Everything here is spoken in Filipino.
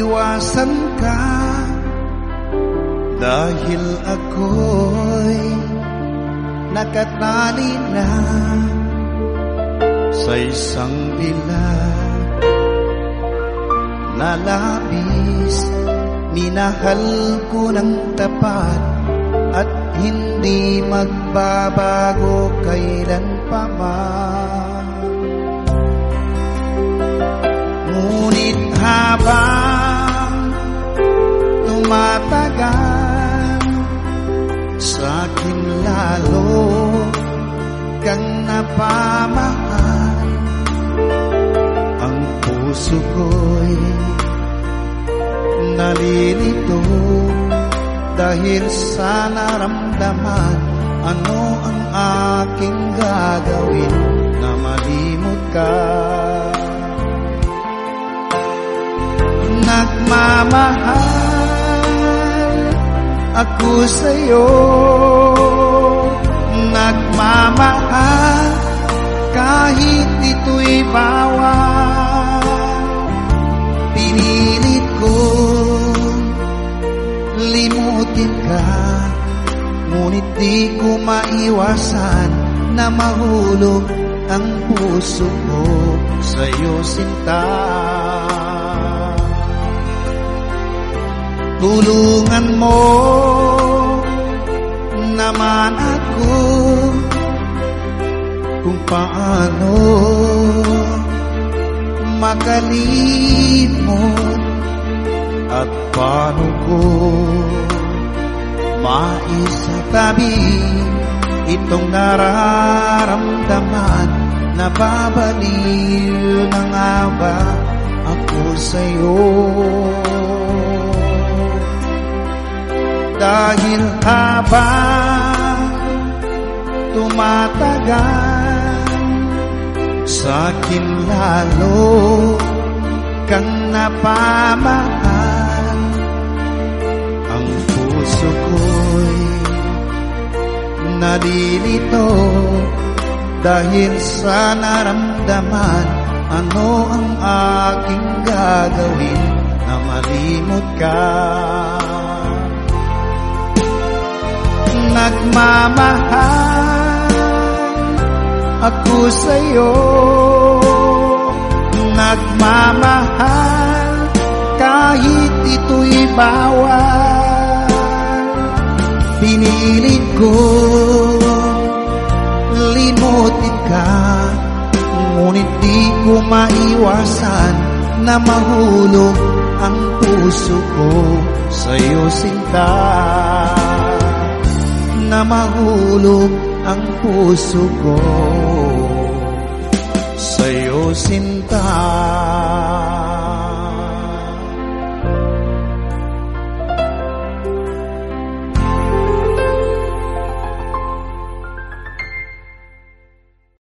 iwasan ka Dahil ako'y nakatali na Sa isang dilag na Minahal ko ng tapat At hindi magbabago kailan pa man. Ngunit habang kang napamahal Ang puso ko'y nalilito Dahil sa naramdaman. Ano ang aking gagawin na malimot ka? Nagmamahal ako sa'yo. Nagmamahal kahit ito'y bawal Pinilit ko limutin ka. Ngunit di ko maiwasan na mahulog ang puso ko sa'yo sinta. Tulungan mo naman ako kung paano makalimot at paano ko maisatabi itong nararamdaman na babaliw na nga ba ako sa'yo? Dahil habang tumatagal sa akin lalo kang napamahal. Ang puso ko'y nalilito dahil sa naramdaman. Ano ang aking gagawin na malimot ka? Nagmamahal ako sa'yo. Nagmamahal kahit ito'y bawal. Pinilit ko limutin ka. Ngunit di ko maiwasan na mahulog ang puso ko sa'yo sinta. Na mahulog ang puso ko